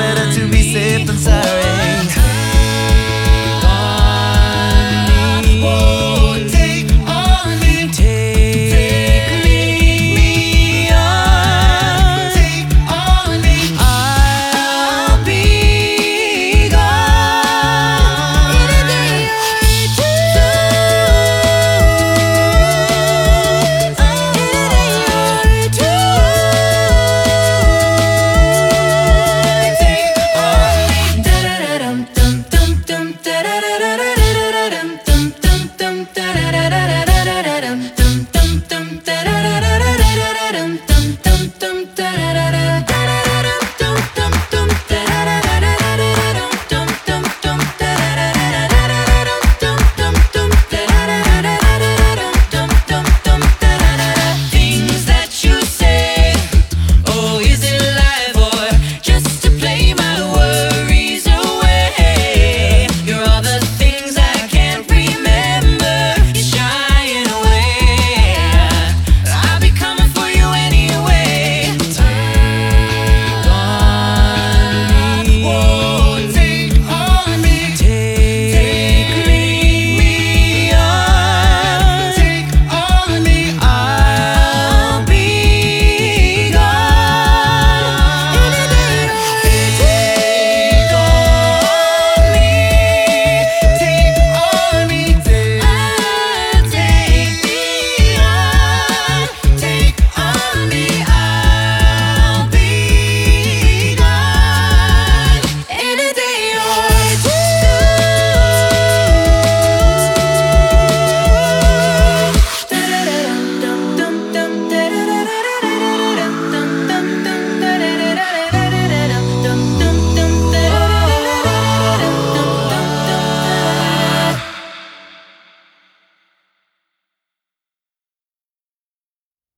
better to be safe than sorry.